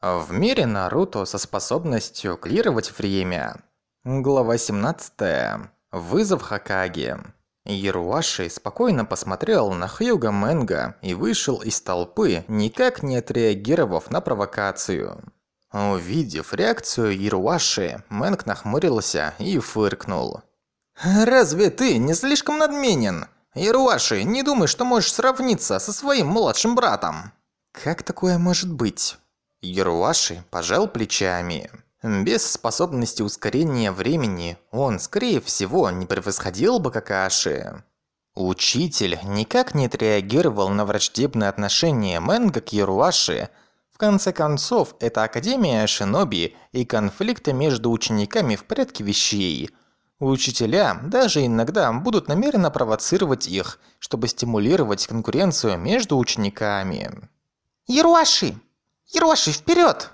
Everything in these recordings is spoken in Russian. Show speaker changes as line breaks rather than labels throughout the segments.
В мире Наруто со способностью клировать время. Глава 17. Вызов Хакаги. Яруаши спокойно посмотрел на Хьюга Мэнга и вышел из толпы, никак не отреагировав на провокацию. Увидев реакцию Яруаши, Мэнг нахмурился и фыркнул. «Разве ты не слишком надменен? Яруаши, не думай, что можешь сравниться со своим младшим братом!» «Как такое может быть?» Яруаши пожал плечами. Без способности ускорения времени он, скорее всего, не превосходил бы Какаши. Учитель никак не отреагировал на враждебное отношение Мэнга к Яруаши. В конце концов, это Академия Шиноби и конфликты между учениками в порядке вещей. Учителя даже иногда будут намеренно провоцировать их, чтобы стимулировать конкуренцию между учениками.
«Яруаши! Яруаши, вперед!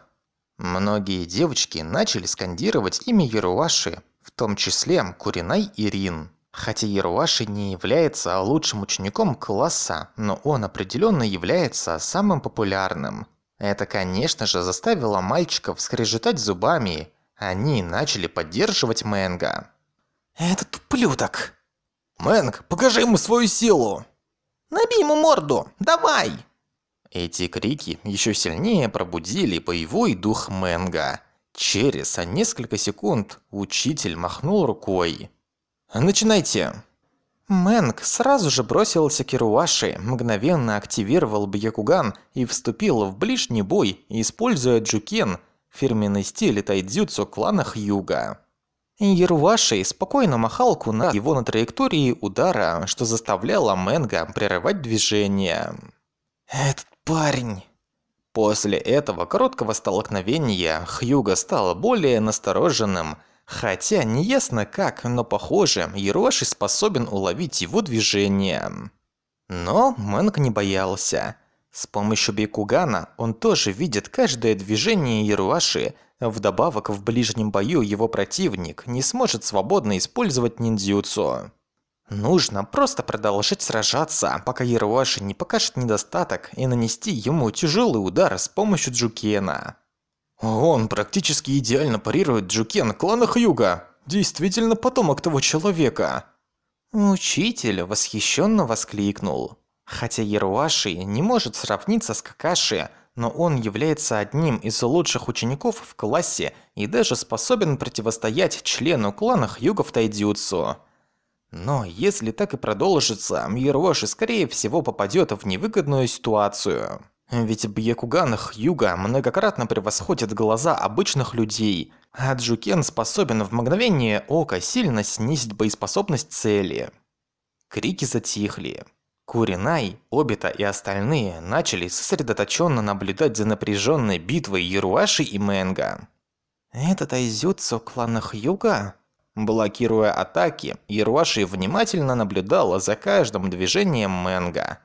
Многие девочки начали скандировать имя Яруаши, в том числе Куринай и Рин. Хотя Яруаши не является лучшим учеником класса, но он определенно является самым популярным. Это, конечно же, заставило мальчиков скрежетать зубами. Они начали поддерживать Мэнга.
«Этот ублюдок!»
«Мэнг, покажи ему свою силу!»
«Набей ему морду! Давай!»
Эти крики еще сильнее пробудили боевой дух Мэнга. Через несколько секунд учитель махнул рукой. «Начинайте!» Мэнг сразу же бросился к Ируаши, мгновенно активировал Бьякуган и вступил в ближний бой, используя Джукен, фирменный стиль тайдзюцу клана Хьюга. Ируаши спокойно махал куна его на траектории удара, что заставляло Мэнга прерывать движение. «Этот парень!» После этого короткого столкновения Хьюга стал более настороженным, хотя неясно как, но похоже, Ероши способен уловить его движение. Но Мэнг не боялся. С помощью Бейкугана он тоже видит каждое движение Яруаши, вдобавок в ближнем бою его противник не сможет свободно использовать ниндзюцу. Нужно просто продолжать сражаться, пока Яруаши не покажет недостаток и нанести ему тяжелый удар с помощью Джукена. Он практически идеально парирует Джукен клана Хьюга. Действительно потомок того человека. Учитель восхищенно воскликнул. Хотя Яруаши не может сравниться с Какаши, но он является одним из лучших учеников в классе и даже способен противостоять члену клана Хьюга в Тайдзюцу. Но если так и продолжится, Мьероши скорее всего попадет в невыгодную ситуацию. Ведь Бьякуган Хьюга многократно превосходит глаза обычных людей, а Джукен способен в мгновение ока сильно снизить боеспособность цели. Крики затихли. Куринай, Обита и остальные начали сосредоточенно наблюдать за напряженной битвой Яруаши и Мэнга. «Это Тайзюцу клана Хьюга?» Блокируя атаки, Ируаши внимательно наблюдала за каждым движением Мэнга.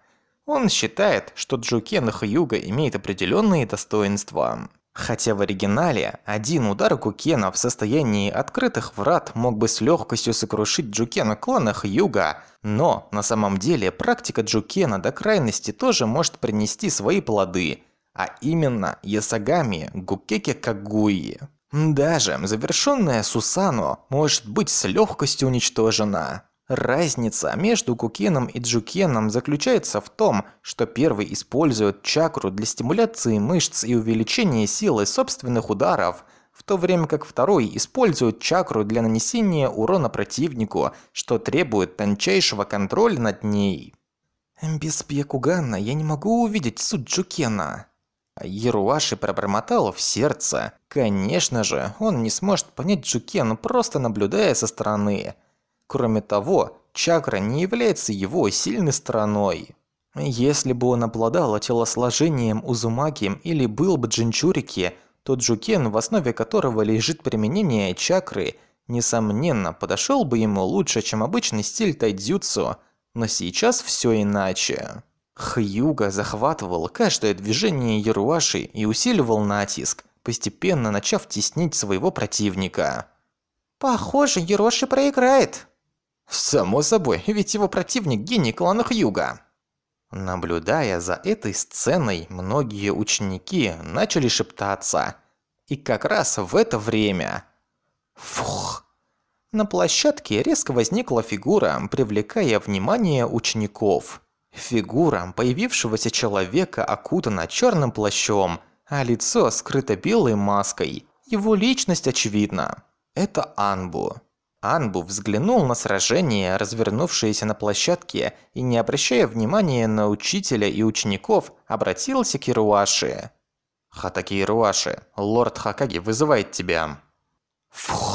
Он считает, что Джукен Хьюга имеет определенные достоинства. Хотя в оригинале один удар Кукена в состоянии открытых врат мог бы с легкостью сокрушить Джукена клана Хьюга, но на самом деле практика Джукена до крайности тоже может принести свои плоды, а именно Ясагами Гукеке Кагуи. Даже завершенная Сусано может быть с легкостью уничтожена. Разница между Кукеном и Джукеном заключается в том, что первый использует чакру для стимуляции мышц и увеличения силы собственных ударов, в то время как второй использует чакру для нанесения урона противнику, что требует тончайшего контроля над ней. Без Пьякугана я не могу увидеть суть Джукена. Еруаши пробормотал в сердце. Конечно же, он не сможет понять Джукен, просто наблюдая со стороны. Кроме того, чакра не является его сильной стороной. Если бы он обладал телосложением Узумаки или был бы Джинчурики, то Джукен, в основе которого лежит применение чакры, несомненно, подошел бы ему лучше, чем обычный стиль тайдзюцу, но сейчас все иначе. Хьюга захватывал каждое движение Яруаши и усиливал натиск, постепенно начав теснить своего противника.
«Похоже, Яроши проиграет».
«Само собой, ведь его противник – гений клана Хьюга». Наблюдая за этой сценой, многие ученики начали шептаться. И как раз в это время... Фух! На площадке резко возникла фигура, привлекая внимание учеников. Фигура появившегося человека окутана черным плащом, а лицо скрыто белой маской. Его личность очевидна. Это Анбу. Анбу взглянул на сражение, развернувшееся на площадке, и, не обращая внимания на учителя и учеников, обратился к Ируаши. «Хатаки Ируаши, лорд Хакаги вызывает тебя». Фух.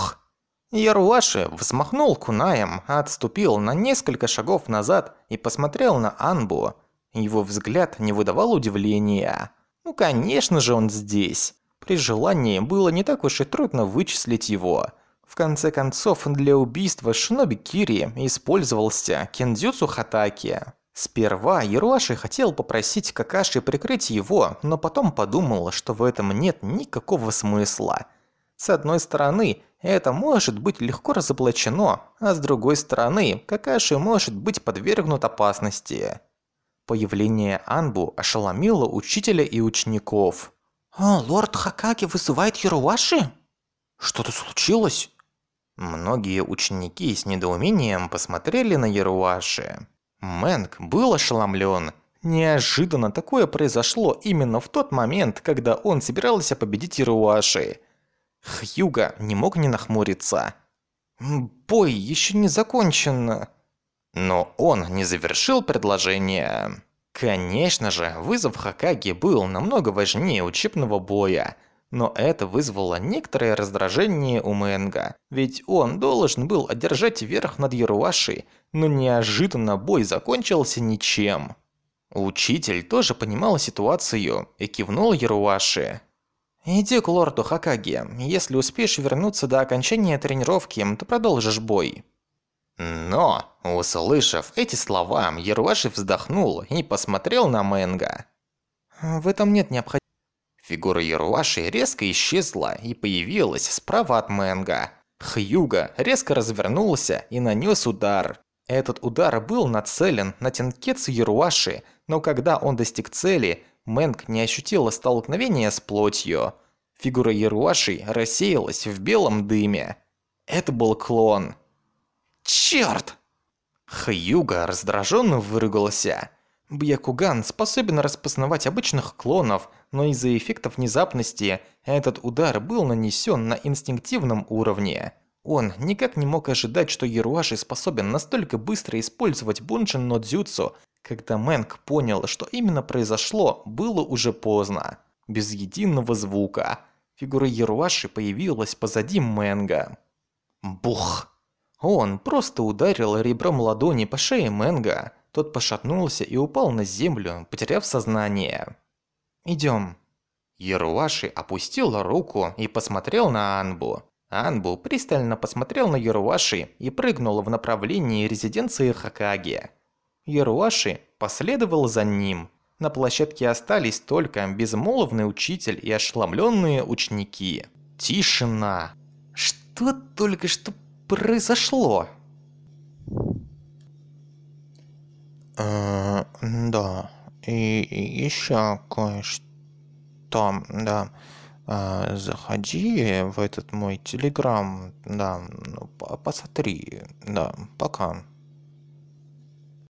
Яруаши взмахнул кунаем, отступил на несколько шагов назад и посмотрел на Анбу. Его взгляд не выдавал удивления. Ну, конечно же, он здесь. При желании было не так уж и трудно вычислить его. В конце концов, для убийства Шиноби Кири использовался кендзюцу Хатаки. Сперва Яруаши хотел попросить Какаши прикрыть его, но потом подумал, что в этом нет никакого смысла. С одной стороны, это может быть легко разоблачено, а с другой стороны, Какаши может быть подвергнут опасности. Появление Анбу ошеломило учителя и учеников.
«О, лорд Хакаги вызывает Яруаши?»
«Что-то случилось?» Многие ученики с недоумением посмотрели на Яруаши. Мэнк был ошеломлен. Неожиданно такое произошло именно в тот момент, когда он собирался победить Яруаши. Хьюга не мог не нахмуриться. «Бой еще не закончен». Но он не завершил предложение. Конечно же, вызов Хакаги был намного важнее учебного боя – но это вызвало некоторое раздражение у Мэнга, ведь он должен был одержать верх над Яруаши, но неожиданно бой закончился ничем. Учитель тоже понимал ситуацию и кивнул Яруаши. «Иди к лорду Хакаге. Если успеешь вернуться до окончания тренировки, то продолжишь бой». Но, услышав эти слова, Яруаши вздохнул и посмотрел на Мэнга. «В этом нет необходимости. Фигура Яруаши резко исчезла и появилась справа от Мэнга. Хьюга резко развернулся и нанес удар. Этот удар был нацелен на Тенкетсу Яруаши, но когда он достиг цели, Мэнг не ощутила столкновения с плотью. Фигура Яруаши рассеялась в белом дыме. Это был клон. Черт! Хьюга раздраженно выругался. Бьякуган способен распознавать обычных клонов, но из-за эффектов внезапности этот удар был нанесен на инстинктивном уровне. Он никак не мог ожидать, что Яруаши способен настолько быстро использовать Буншин но дзюцу. Когда Мэнк понял, что именно произошло, было уже поздно. Без единого звука. Фигура Яруаши появилась позади Мэнга. Бух! Он просто ударил ребром ладони по шее Мэнга. Тот пошатнулся и упал на землю, потеряв сознание. «Идем». Яруаши опустил руку и посмотрел на Анбу. Анбу пристально посмотрел на Яруаши и прыгнул в направлении резиденции Хакаги. Яруаши последовал за ним. На площадке остались только безмолвный учитель и ошеломленные ученики. Тишина. Что только что произошло?
Э, да, и еще кое-что, да. Э, заходи в этот мой телеграм, да, ну, посмотри, да, пока.